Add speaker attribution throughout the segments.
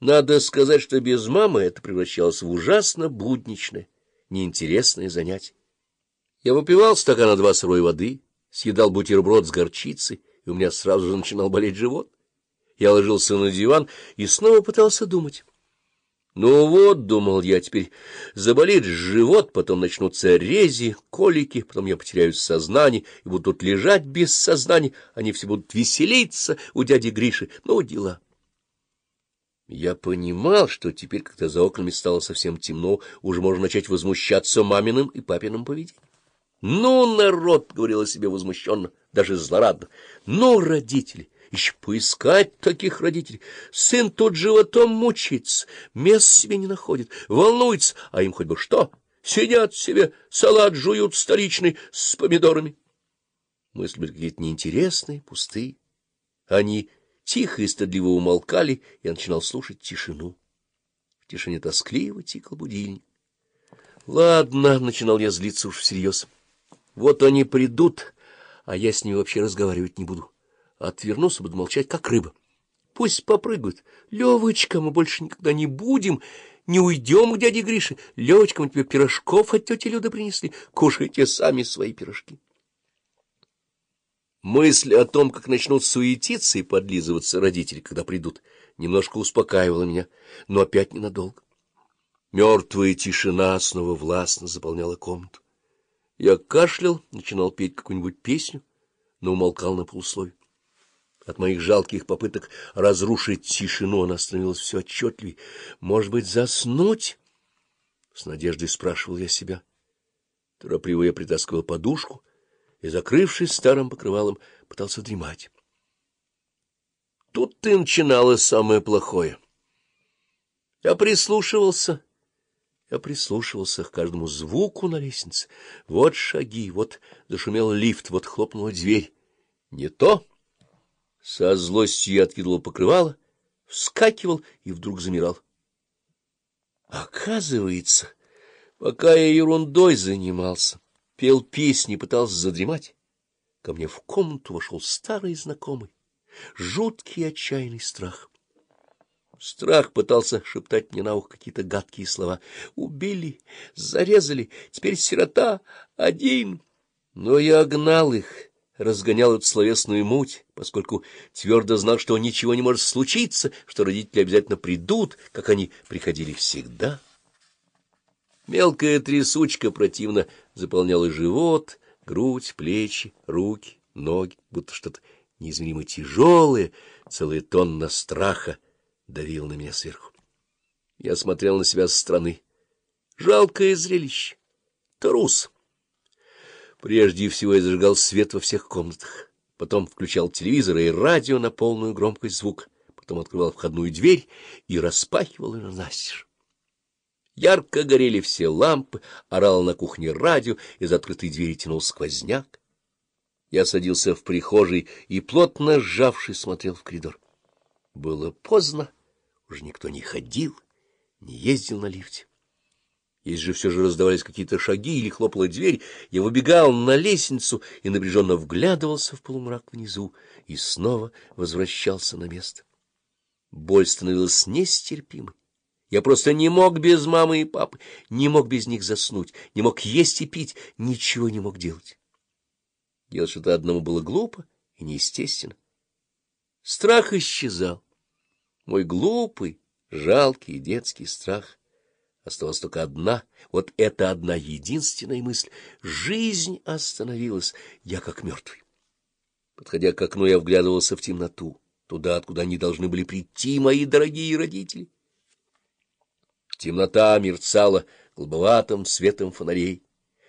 Speaker 1: Надо сказать, что без мамы это превращалось в ужасно будничное, неинтересное занятие. Я выпивал стакана два сырой воды, съедал бутерброд с горчицей, и у меня сразу же начинал болеть живот. Я ложился на диван и снова пытался думать. Ну вот, — думал я, — теперь заболит живот, потом начнутся рези, колики, потом я потеряю сознание и буду тут лежать без сознания, они все будут веселиться у дяди Гриши, ну, дела. Я понимал, что теперь, когда за окнами стало совсем темно, уже можно начать возмущаться маминым и папиным поведением. «Ну, народ!» — говорила себе возмущенно, даже злорадно. «Ну, родители!» Еще поискать таких родителей. Сын тут животом мучается, мест себе не находит, волнуется, а им хоть бы что. Сидят себе, салат жуют столичный с помидорами. Мысли были какие-то неинтересные, пустые. Они тихо и стыдливо умолкали, и я начинал слушать тишину. В тишине тоскливо тикал будильник. Ладно, — начинал я злиться уж всерьез. Вот они придут, а я с ними вообще разговаривать не буду. Отвернулся, буду молчать, как рыба. Пусть попрыгают. Левочка, мы больше никогда не будем, не уйдем к дяде Грише. Левочка, мы тебе пирожков от тети Люды принесли. Кушайте сами свои пирожки. Мысль о том, как начнут суетиться и подлизываться родители, когда придут, немножко успокаивала меня, но опять ненадолго. Мертвая тишина снова властно заполняла комнату. Я кашлял, начинал петь какую-нибудь песню, но умолкал на полусловие. От моих жалких попыток разрушить тишину она становилась все отчетливее. Может быть, заснуть? С надеждой спрашивал я себя. Торопливо я притаскивал подушку и, закрывшись старым покрывалом, пытался дремать. Тут ты начиналось самое плохое. Я прислушивался, я прислушивался к каждому звуку на лестнице. Вот шаги, вот зашумел лифт, вот хлопнула дверь. Не то... Со злостью я откидывал покрывало, вскакивал и вдруг замирал. Оказывается, пока я ерундой занимался, пел песни, пытался задремать, ко мне в комнату вошел старый знакомый, жуткий отчаянный страх. Страх пытался шептать мне на ухо какие-то гадкие слова. Убили, зарезали, теперь сирота один. Но я гнал их разгонял эту словесную муть, поскольку твердо знал, что ничего не может случиться, что родители обязательно придут, как они приходили всегда. Мелкая трясучка противно заполняла живот, грудь, плечи, руки, ноги, будто что-то неизмеримо тяжелое, целая тонна страха давил на меня сверху. Я смотрел на себя со стороны. Жалкое зрелище. Трус. Прежде всего я зажигал свет во всех комнатах, потом включал телевизор и радио на полную громкость звук, потом открывал входную дверь и распахивал ее настежь. Ярко горели все лампы, орал на кухне радио, из открытой двери тянул сквозняк. Я садился в прихожей и, плотно сжавшись, смотрел в коридор. Было поздно, уже никто не ходил, не ездил на лифте. Если же все же раздавались какие-то шаги или хлопала дверь, я выбегал на лестницу и напряженно вглядывался в полумрак внизу и снова возвращался на место. Боль становилась нестерпимой. Я просто не мог без мамы и папы, не мог без них заснуть, не мог есть и пить, ничего не мог делать. Делать что-то одному было глупо и неестественно. Страх исчезал. Мой глупый, жалкий детский страх — Осталась только одна, вот эта одна единственная мысль. Жизнь остановилась, я как мертвый. Подходя к окну, я вглядывался в темноту, туда, откуда они должны были прийти, мои дорогие родители. Темнота мерцала голубоватым светом фонарей.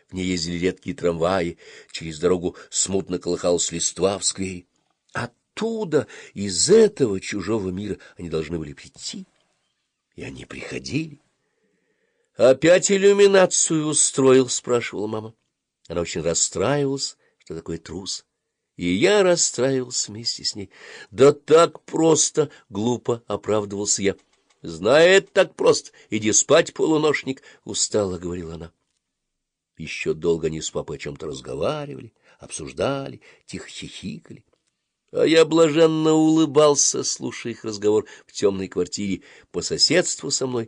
Speaker 1: В ней ездили редкие трамваи, через дорогу смутно колыхалась листва в сквере. Оттуда, из этого чужого мира, они должны были прийти. И они приходили. — Опять иллюминацию устроил? — спрашивала мама. Она очень расстраивалась, что такое трус. И я расстраивался вместе с ней. Да так просто, глупо оправдывался я. — Знает так просто. Иди спать, полуношник, — устало говорила она. Еще долго они с папой о чем-то разговаривали, обсуждали, тихо хихикали. А я блаженно улыбался, слушая их разговор в темной квартире по соседству со мной,